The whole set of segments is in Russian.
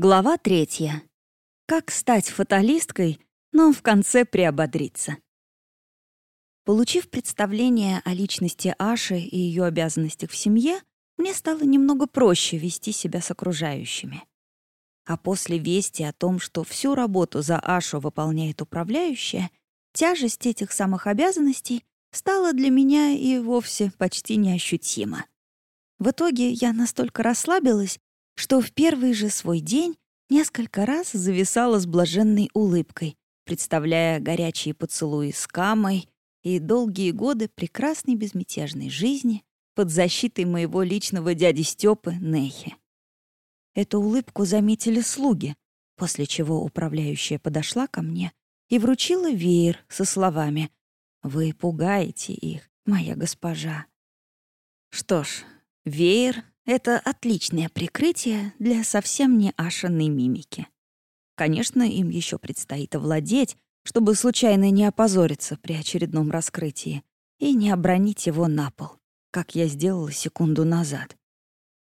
Глава третья. Как стать фаталисткой, но в конце приободриться. Получив представление о личности Аши и ее обязанностях в семье, мне стало немного проще вести себя с окружающими. А после вести о том, что всю работу за Ашу выполняет управляющая, тяжесть этих самых обязанностей стала для меня и вовсе почти неощутима. В итоге я настолько расслабилась, что в первый же свой день несколько раз зависала с блаженной улыбкой, представляя горячие поцелуи с Камой и долгие годы прекрасной безмятежной жизни под защитой моего личного дяди Степы Нехи. Эту улыбку заметили слуги, после чего управляющая подошла ко мне и вручила веер со словами «Вы пугаете их, моя госпожа». Что ж, веер это отличное прикрытие для совсем не ашенной мимики. Конечно, им еще предстоит овладеть, чтобы случайно не опозориться при очередном раскрытии и не обронить его на пол, как я сделала секунду назад.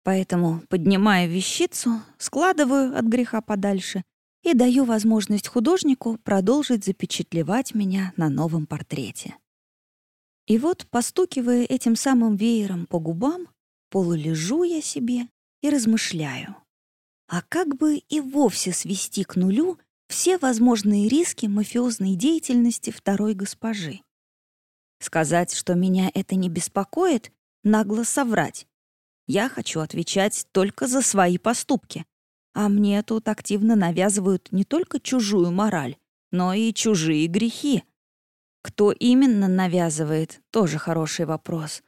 Поэтому, поднимая вещицу, складываю от греха подальше и даю возможность художнику продолжить запечатлевать меня на новом портрете. И вот, постукивая этим самым веером по губам, Полулежу я себе и размышляю. А как бы и вовсе свести к нулю все возможные риски мафиозной деятельности второй госпожи? Сказать, что меня это не беспокоит, нагло соврать. Я хочу отвечать только за свои поступки. А мне тут активно навязывают не только чужую мораль, но и чужие грехи. Кто именно навязывает, тоже хороший вопрос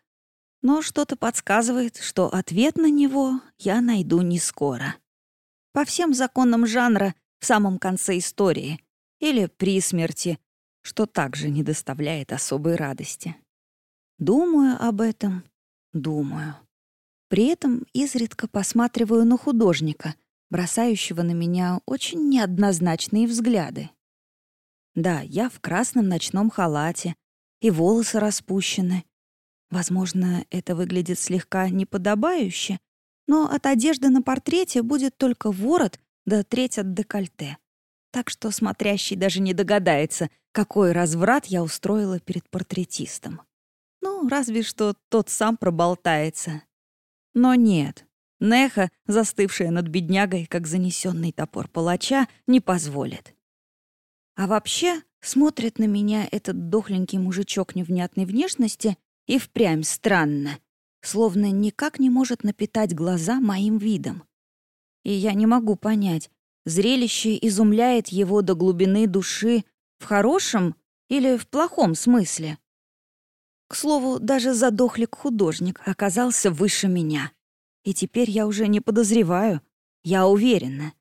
но что-то подсказывает, что ответ на него я найду не скоро. По всем законам жанра в самом конце истории или при смерти, что также не доставляет особой радости. Думаю об этом, думаю. При этом изредка посматриваю на художника, бросающего на меня очень неоднозначные взгляды. Да, я в красном ночном халате, и волосы распущены, Возможно, это выглядит слегка неподобающе, но от одежды на портрете будет только ворот да треть от декольте. Так что смотрящий даже не догадается, какой разврат я устроила перед портретистом. Ну, разве что тот сам проболтается. Но нет, Неха, застывшая над беднягой, как занесенный топор палача, не позволит. А вообще, смотрит на меня этот дохленький мужичок невнятной внешности и впрямь странно, словно никак не может напитать глаза моим видом. И я не могу понять, зрелище изумляет его до глубины души в хорошем или в плохом смысле. К слову, даже задохлик-художник оказался выше меня. И теперь я уже не подозреваю, я уверена.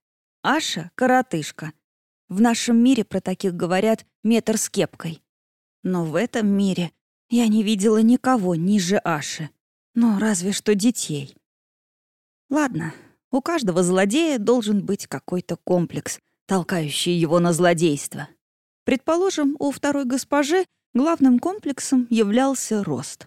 Аша — коротышка. В нашем мире про таких говорят метр с кепкой. Но в этом мире я не видела никого ниже Аши. Ну, разве что детей. Ладно, у каждого злодея должен быть какой-то комплекс, толкающий его на злодейство. Предположим, у второй госпожи главным комплексом являлся рост.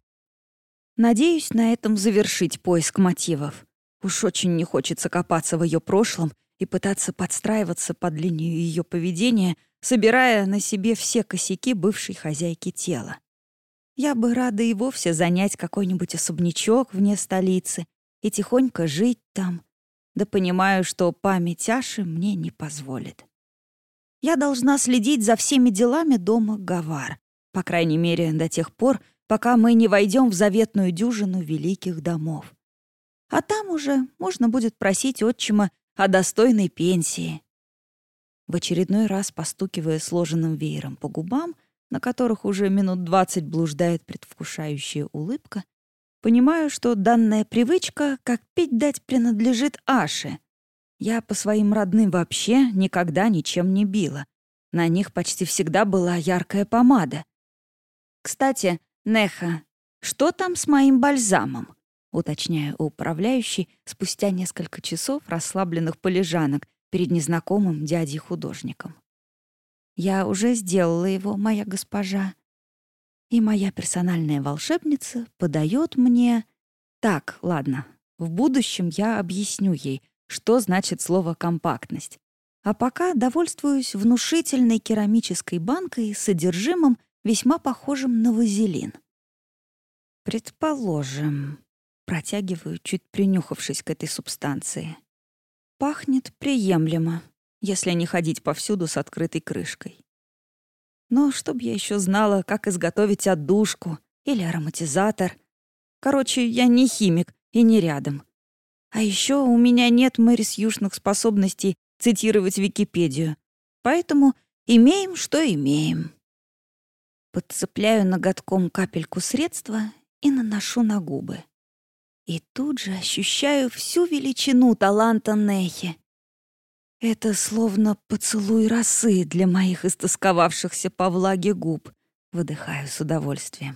Надеюсь на этом завершить поиск мотивов. Уж очень не хочется копаться в ее прошлом и пытаться подстраиваться под линию ее поведения, собирая на себе все косяки бывшей хозяйки тела. Я бы рада и вовсе занять какой-нибудь особнячок вне столицы и тихонько жить там, да понимаю, что память Аши мне не позволит. Я должна следить за всеми делами дома Гавар, по крайней мере, до тех пор, пока мы не войдем в заветную дюжину великих домов. А там уже можно будет просить отчима о достойной пенсии. В очередной раз, постукивая сложенным веером по губам, на которых уже минут двадцать блуждает предвкушающая улыбка, понимаю, что данная привычка, как пить дать, принадлежит Аше. Я по своим родным вообще никогда ничем не била. На них почти всегда была яркая помада. «Кстати, Неха, что там с моим бальзамом?» уточняю у управляющей спустя несколько часов расслабленных полежанок перед незнакомым дядей-художником. Я уже сделала его, моя госпожа. И моя персональная волшебница подает мне... Так, ладно, в будущем я объясню ей, что значит слово «компактность». А пока довольствуюсь внушительной керамической банкой с содержимым, весьма похожим на вазелин. Предположим, протягиваю, чуть принюхавшись к этой субстанции. Пахнет приемлемо, если не ходить повсюду с открытой крышкой. Но чтоб я еще знала, как изготовить отдушку или ароматизатор. Короче, я не химик и не рядом. А еще у меня нет Мэрис Южных способностей цитировать Википедию. Поэтому имеем, что имеем. Подцепляю ноготком капельку средства и наношу на губы. И тут же ощущаю всю величину таланта Нехи. Это словно поцелуй росы для моих истосковавшихся по влаге губ. Выдыхаю с удовольствием.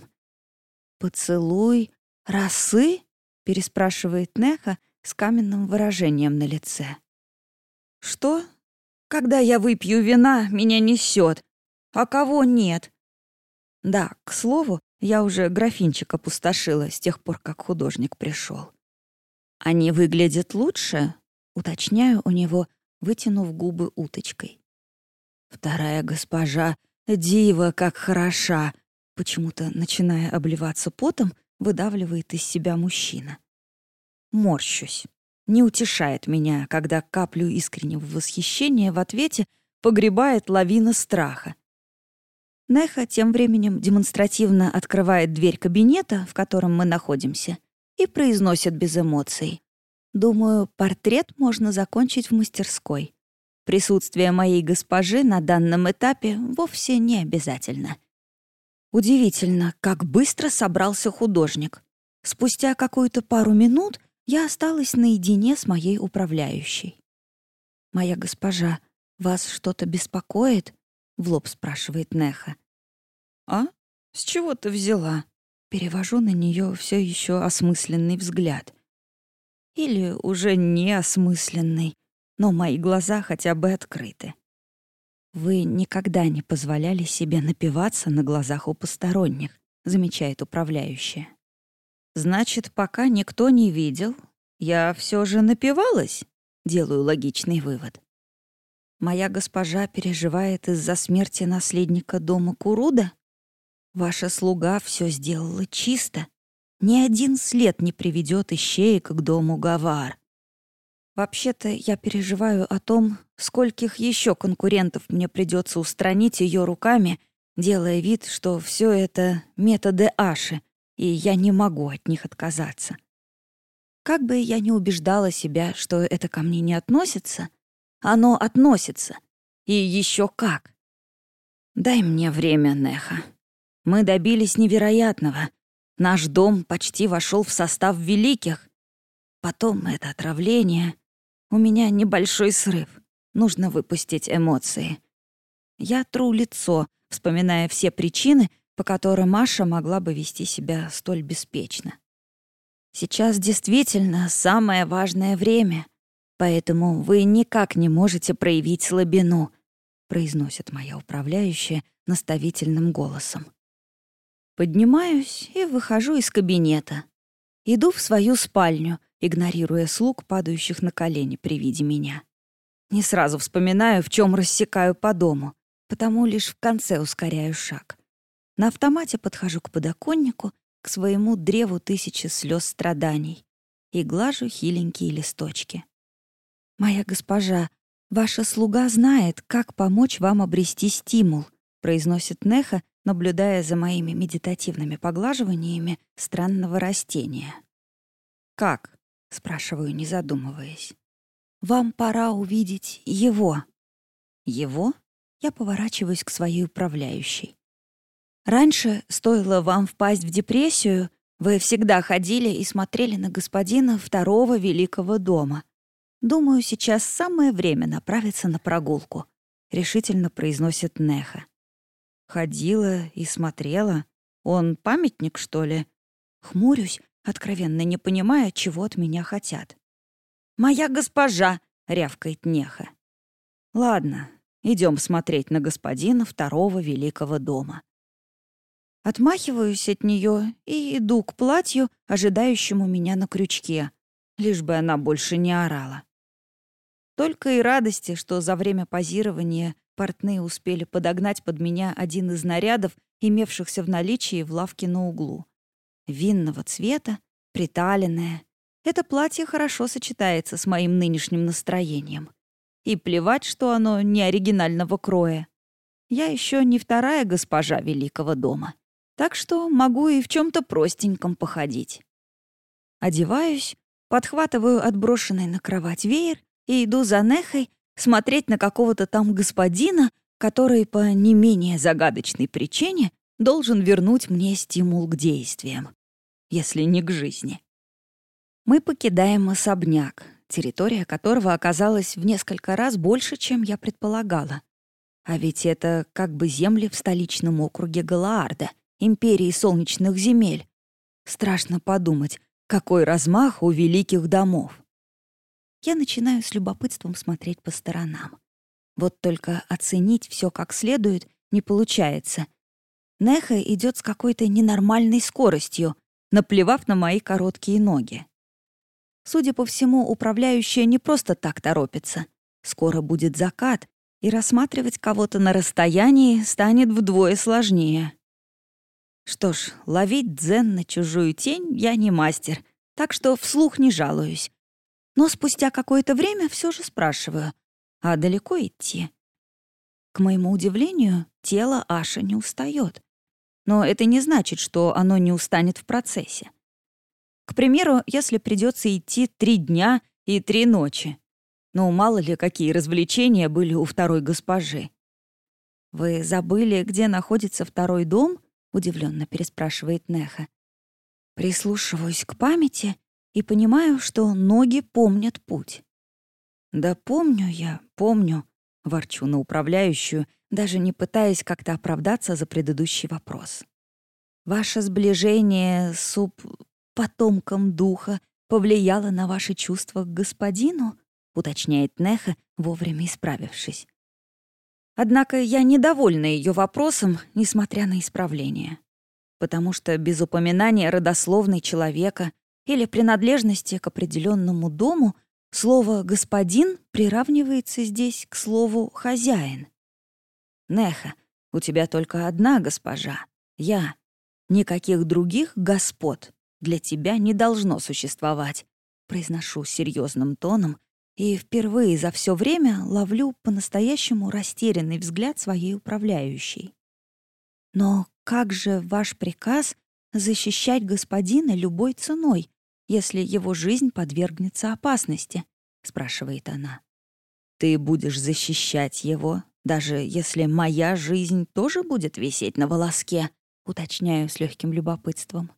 «Поцелуй росы?» — переспрашивает Неха с каменным выражением на лице. «Что? Когда я выпью вина, меня несет. А кого нет?» Да, к слову, я уже графинчик опустошила с тех пор, как художник пришел. «Они выглядят лучше?» — уточняю у него, вытянув губы уточкой. Вторая госпожа, дива, как хороша, почему-то, начиная обливаться потом, выдавливает из себя мужчина. Морщусь. Не утешает меня, когда каплю искреннего восхищения в ответе погребает лавина страха. Неха тем временем демонстративно открывает дверь кабинета, в котором мы находимся, и произносит без эмоций. Думаю, портрет можно закончить в мастерской. Присутствие моей госпожи на данном этапе вовсе не обязательно. Удивительно, как быстро собрался художник. Спустя какую-то пару минут я осталась наедине с моей управляющей. «Моя госпожа, вас что-то беспокоит?» — в лоб спрашивает Неха. «А? С чего ты взяла?» Перевожу на нее все еще осмысленный взгляд. Или уже неосмысленный, но мои глаза хотя бы открыты. «Вы никогда не позволяли себе напиваться на глазах у посторонних», замечает управляющая. «Значит, пока никто не видел, я все же напивалась?» Делаю логичный вывод. Моя госпожа переживает из-за смерти наследника дома Куруда? Ваша слуга все сделала чисто. Ни один след не приведет ищеек к дому Гавар. Вообще-то я переживаю о том, скольких еще конкурентов мне придется устранить ее руками, делая вид, что все это методы Аши, и я не могу от них отказаться. Как бы я ни убеждала себя, что это ко мне не относится, оно относится. И еще как. Дай мне время, Неха. Мы добились невероятного. Наш дом почти вошел в состав великих. Потом это отравление. У меня небольшой срыв. Нужно выпустить эмоции. Я тру лицо, вспоминая все причины, по которым Маша могла бы вести себя столь беспечно. Сейчас действительно самое важное время — Поэтому вы никак не можете проявить слабину», — произносит моя управляющая наставительным голосом. Поднимаюсь и выхожу из кабинета. Иду в свою спальню, игнорируя слуг, падающих на колени при виде меня. Не сразу вспоминаю, в чем рассекаю по дому, потому лишь в конце ускоряю шаг. На автомате подхожу к подоконнику, к своему древу тысячи слез страданий и глажу хиленькие листочки. «Моя госпожа, ваша слуга знает, как помочь вам обрести стимул», произносит Неха, наблюдая за моими медитативными поглаживаниями странного растения. «Как?» — спрашиваю, не задумываясь. «Вам пора увидеть его». «Его?» — я поворачиваюсь к своей управляющей. «Раньше, стоило вам впасть в депрессию, вы всегда ходили и смотрели на господина второго великого дома, «Думаю, сейчас самое время направиться на прогулку», — решительно произносит Неха. Ходила и смотрела. Он памятник, что ли? Хмурюсь, откровенно не понимая, чего от меня хотят. «Моя госпожа!» — рявкает Неха. «Ладно, идем смотреть на господина второго великого дома». Отмахиваюсь от нее и иду к платью, ожидающему меня на крючке, лишь бы она больше не орала. Только и радости, что за время позирования портные успели подогнать под меня один из нарядов, имевшихся в наличии в лавке на углу. Винного цвета, приталенное. Это платье хорошо сочетается с моим нынешним настроением. И плевать, что оно не оригинального кроя. Я еще не вторая госпожа великого дома. Так что могу и в чем то простеньком походить. Одеваюсь, подхватываю отброшенный на кровать веер и иду за Нехой смотреть на какого-то там господина, который по не менее загадочной причине должен вернуть мне стимул к действиям, если не к жизни. Мы покидаем особняк, территория которого оказалась в несколько раз больше, чем я предполагала. А ведь это как бы земли в столичном округе Галаарда, империи солнечных земель. Страшно подумать, какой размах у великих домов. Я начинаю с любопытством смотреть по сторонам. Вот только оценить все как следует не получается. Неха идет с какой-то ненормальной скоростью, наплевав на мои короткие ноги. Судя по всему, управляющая не просто так торопится. Скоро будет закат, и рассматривать кого-то на расстоянии станет вдвое сложнее. Что ж, ловить дзен на чужую тень я не мастер, так что вслух не жалуюсь. Но спустя какое-то время все же спрашиваю, а далеко идти? К моему удивлению, тело Аши не устает. Но это не значит, что оно не устанет в процессе. К примеру, если придется идти три дня и три ночи. Ну, мало ли, какие развлечения были у второй госпожи. «Вы забыли, где находится второй дом?» — удивленно переспрашивает Неха. Прислушиваюсь к памяти и понимаю, что ноги помнят путь. «Да помню я, помню», — ворчу на управляющую, даже не пытаясь как-то оправдаться за предыдущий вопрос. «Ваше сближение с потомком духа повлияло на ваши чувства к господину?» — уточняет Неха, вовремя исправившись. Однако я недовольна ее вопросом, несмотря на исправление. Потому что без упоминания родословной человека или принадлежности к определенному дому слово «господин» приравнивается здесь к слову «хозяин». Неха, у тебя только одна госпожа — я. Никаких других господ для тебя не должно существовать, произношу серьезным тоном, и впервые за все время ловлю по-настоящему растерянный взгляд своей управляющей. Но как же ваш приказ защищать господина любой ценой, если его жизнь подвергнется опасности? спрашивает она. Ты будешь защищать его, даже если моя жизнь тоже будет висеть на волоске, уточняю с легким любопытством.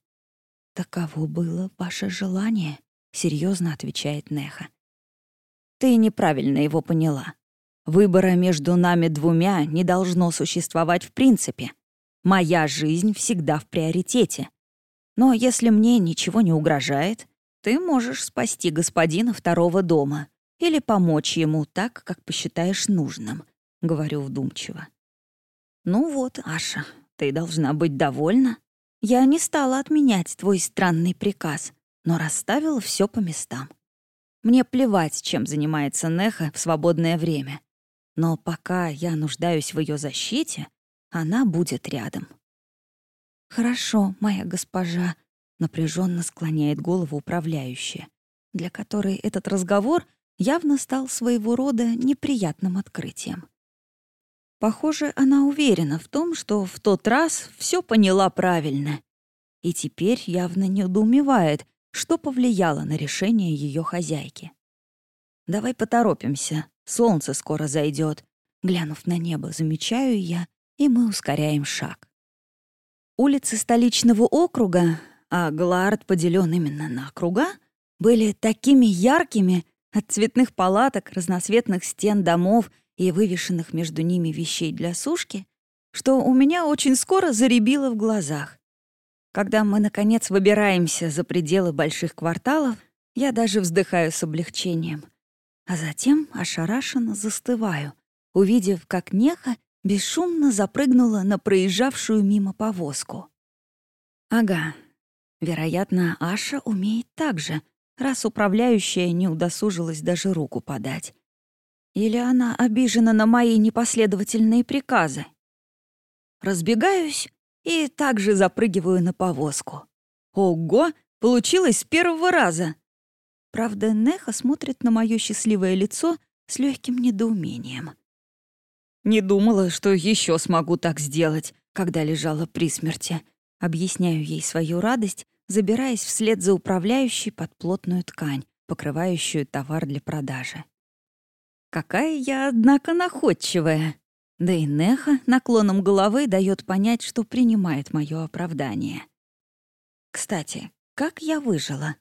Таково было ваше желание, серьезно отвечает Неха. Ты неправильно его поняла. Выбора между нами двумя не должно существовать в принципе. Моя жизнь всегда в приоритете. Но если мне ничего не угрожает, ты можешь спасти господина второго дома или помочь ему так, как посчитаешь нужным», — говорю вдумчиво. «Ну вот, Аша, ты должна быть довольна. Я не стала отменять твой странный приказ, но расставила все по местам. Мне плевать, чем занимается Неха в свободное время. Но пока я нуждаюсь в ее защите, она будет рядом. «Хорошо, моя госпожа», — напряженно склоняет голову управляющая, для которой этот разговор явно стал своего рода неприятным открытием. Похоже, она уверена в том, что в тот раз все поняла правильно. И теперь явно недоумевает, что повлияло на решение ее хозяйки. «Давай поторопимся, солнце скоро зайдет. Глянув на небо, замечаю я, и мы ускоряем шаг. Улицы столичного округа, а Галаард поделен именно на округа, были такими яркими от цветных палаток, разноцветных стен домов и вывешенных между ними вещей для сушки, что у меня очень скоро заребило в глазах. Когда мы, наконец, выбираемся за пределы больших кварталов, я даже вздыхаю с облегчением. А затем ошарашенно застываю, увидев, как Неха бесшумно запрыгнула на проезжавшую мимо повозку. Ага, вероятно, Аша умеет так же, раз управляющая не удосужилась даже руку подать. Или она обижена на мои непоследовательные приказы? Разбегаюсь и также запрыгиваю на повозку. Ого, получилось с первого раза. Правда, Неха смотрит на мое счастливое лицо с легким недоумением. Не думала, что еще смогу так сделать, когда лежала при смерти. Объясняю ей свою радость, забираясь вслед за управляющей под плотную ткань, покрывающую товар для продажи. Какая я, однако, находчивая. Да и Неха наклоном головы дает понять, что принимает мое оправдание. Кстати, как я выжила?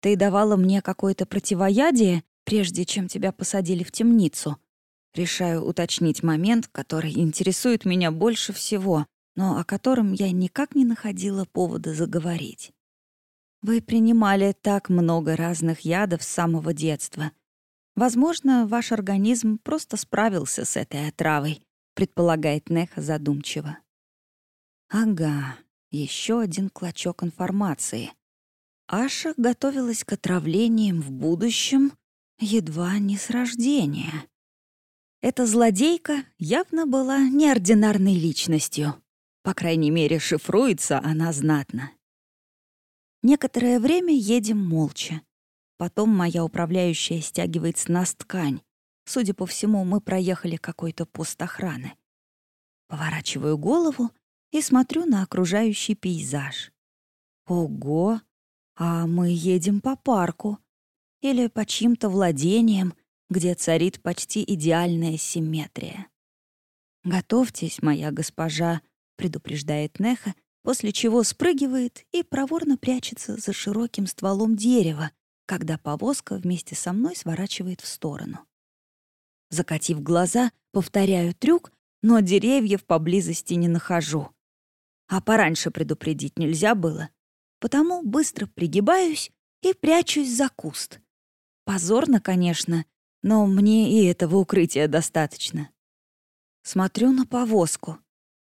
Ты давала мне какое-то противоядие, прежде чем тебя посадили в темницу. Решаю уточнить момент, который интересует меня больше всего, но о котором я никак не находила повода заговорить. Вы принимали так много разных ядов с самого детства — Возможно, ваш организм просто справился с этой отравой, предполагает Неха задумчиво. Ага, еще один клочок информации. Аша готовилась к отравлениям в будущем едва не с рождения. Эта злодейка явно была неординарной личностью. По крайней мере, шифруется она знатно. Некоторое время едем молча. Потом моя управляющая стягивает с нас ткань. Судя по всему, мы проехали какой-то пост охраны. Поворачиваю голову и смотрю на окружающий пейзаж. Ого! А мы едем по парку. Или по чьим-то владениям, где царит почти идеальная симметрия. «Готовьтесь, моя госпожа», — предупреждает Неха, после чего спрыгивает и проворно прячется за широким стволом дерева, когда повозка вместе со мной сворачивает в сторону. Закатив глаза, повторяю трюк, но деревьев поблизости не нахожу. А пораньше предупредить нельзя было, потому быстро пригибаюсь и прячусь за куст. Позорно, конечно, но мне и этого укрытия достаточно. Смотрю на повозку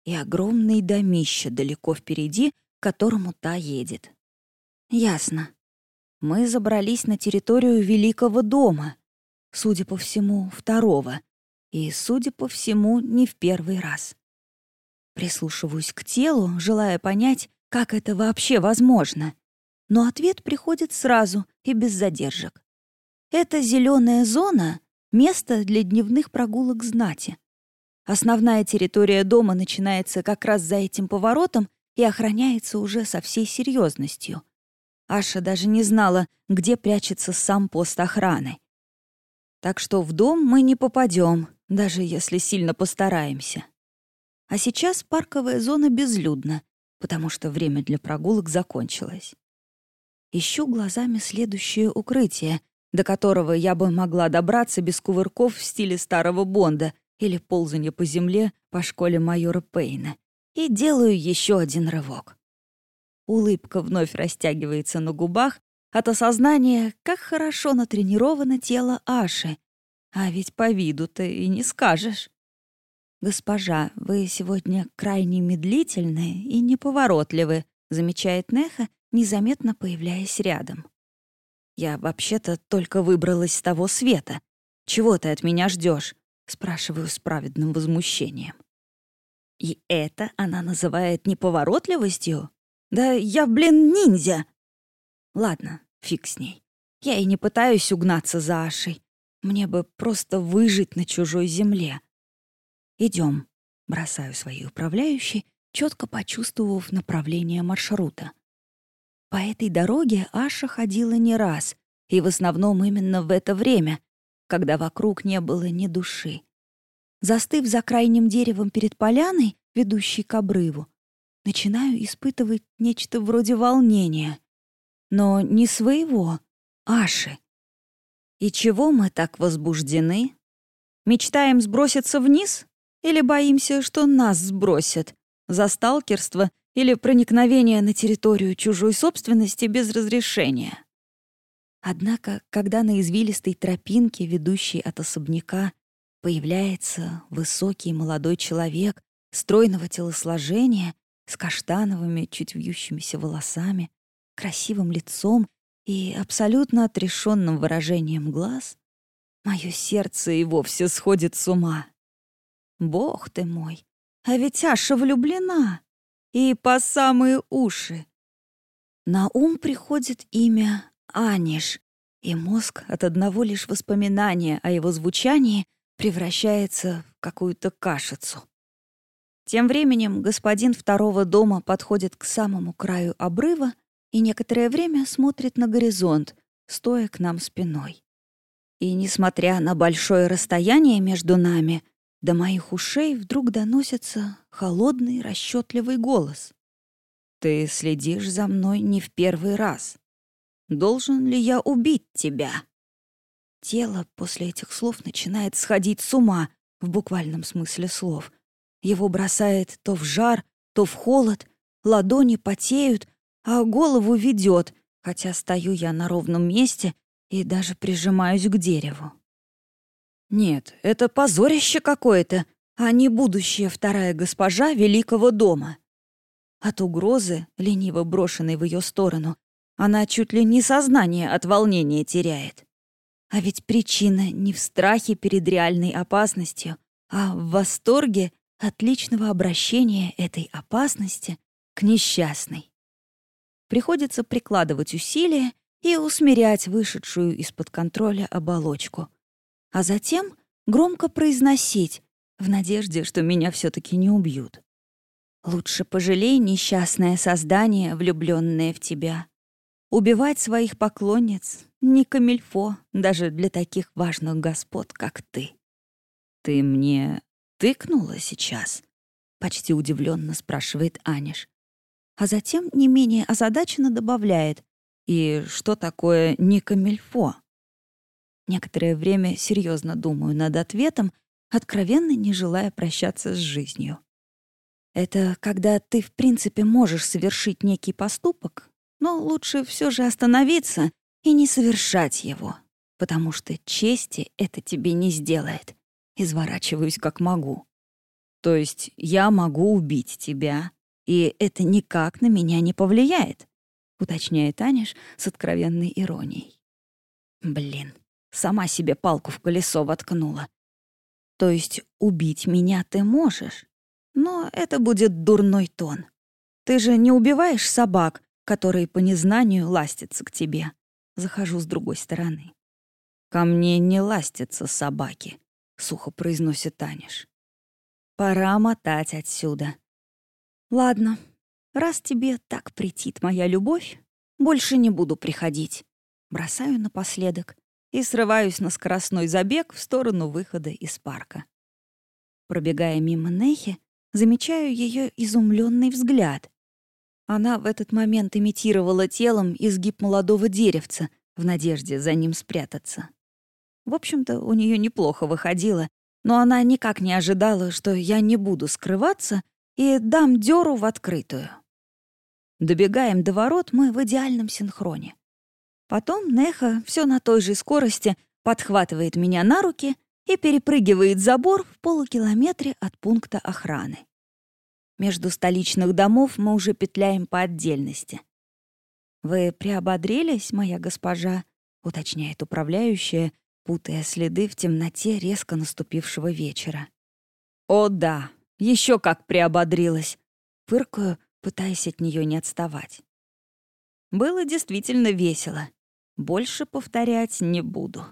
и огромный домище далеко впереди, к которому та едет. Ясно мы забрались на территорию Великого дома, судя по всему, второго, и, судя по всему, не в первый раз. Прислушиваюсь к телу, желая понять, как это вообще возможно. Но ответ приходит сразу и без задержек. Это зеленая зона — место для дневных прогулок знати. Основная территория дома начинается как раз за этим поворотом и охраняется уже со всей серьезностью — Аша даже не знала, где прячется сам пост охраны. Так что в дом мы не попадем, даже если сильно постараемся. А сейчас парковая зона безлюдна, потому что время для прогулок закончилось. Ищу глазами следующее укрытие, до которого я бы могла добраться без кувырков в стиле старого Бонда или ползания по земле по школе майора Пейна, и делаю еще один рывок. Улыбка вновь растягивается на губах от осознания, как хорошо натренировано тело Аши. А ведь по виду-то и не скажешь. «Госпожа, вы сегодня крайне медлительны и неповоротливы», замечает Неха, незаметно появляясь рядом. «Я вообще-то только выбралась с того света. Чего ты от меня ждешь? спрашиваю с праведным возмущением. И это она называет неповоротливостью? Да я, блин, ниндзя. Ладно, фиг с ней. Я и не пытаюсь угнаться за Ашей. Мне бы просто выжить на чужой земле. Идем, бросаю своей управляющей, четко почувствовав направление маршрута. По этой дороге Аша ходила не раз, и в основном именно в это время, когда вокруг не было ни души. Застыв за крайним деревом перед поляной, ведущей к обрыву, начинаю испытывать нечто вроде волнения. Но не своего, Аши. И чего мы так возбуждены? Мечтаем сброситься вниз? Или боимся, что нас сбросят? За сталкерство или проникновение на территорию чужой собственности без разрешения? Однако, когда на извилистой тропинке, ведущей от особняка, появляется высокий молодой человек стройного телосложения с каштановыми, чуть вьющимися волосами, красивым лицом и абсолютно отрешенным выражением глаз, Мое сердце и вовсе сходит с ума. Бог ты мой, а ведь Аша влюблена. И по самые уши. На ум приходит имя Аниш, и мозг от одного лишь воспоминания о его звучании превращается в какую-то кашицу. Тем временем господин второго дома подходит к самому краю обрыва и некоторое время смотрит на горизонт, стоя к нам спиной. И несмотря на большое расстояние между нами, до моих ушей вдруг доносится холодный, расчетливый голос. «Ты следишь за мной не в первый раз. Должен ли я убить тебя?» Тело после этих слов начинает сходить с ума, в буквальном смысле слов. Его бросает то в жар, то в холод, ладони потеют, а голову ведет, хотя стою я на ровном месте и даже прижимаюсь к дереву. Нет, это позорище какое-то, а не будущая вторая госпожа великого дома. От угрозы, лениво брошенной в ее сторону, она чуть ли не сознание от волнения теряет. А ведь причина не в страхе перед реальной опасностью, а в восторге от личного обращения этой опасности к несчастной. Приходится прикладывать усилия и усмирять вышедшую из-под контроля оболочку — а затем громко произносить, в надежде, что меня все таки не убьют. Лучше пожалей несчастное создание, влюбленное в тебя. Убивать своих поклонниц — не камильфо даже для таких важных господ, как ты. «Ты мне тыкнула сейчас?» — почти удивленно спрашивает Аниш. А затем не менее озадаченно добавляет. «И что такое не камильфо?» Некоторое время серьезно думаю над ответом, откровенно не желая прощаться с жизнью. Это когда ты, в принципе, можешь совершить некий поступок, но лучше все же остановиться и не совершать его, потому что чести это тебе не сделает. Изворачиваюсь как могу. То есть я могу убить тебя, и это никак на меня не повлияет, уточняет Аниш с откровенной иронией. Блин, Сама себе палку в колесо воткнула. То есть убить меня ты можешь, но это будет дурной тон. Ты же не убиваешь собак, которые по незнанию ластятся к тебе. Захожу с другой стороны. «Ко мне не ластятся собаки», — сухо произносит Таниш. «Пора мотать отсюда». «Ладно, раз тебе так претит моя любовь, больше не буду приходить». Бросаю напоследок и срываюсь на скоростной забег в сторону выхода из парка. Пробегая мимо Нехи, замечаю ее изумленный взгляд. Она в этот момент имитировала телом изгиб молодого деревца в надежде за ним спрятаться. В общем-то, у нее неплохо выходило, но она никак не ожидала, что я не буду скрываться и дам дёру в открытую. Добегаем до ворот мы в идеальном синхроне. Потом Неха все на той же скорости подхватывает меня на руки и перепрыгивает забор в полукилометре от пункта охраны. Между столичных домов мы уже петляем по отдельности. «Вы приободрились, моя госпожа?» — уточняет управляющая, путая следы в темноте резко наступившего вечера. «О да, еще как приободрилась!» — фыркаю, пытаясь от нее не отставать. Было действительно весело. Больше повторять не буду.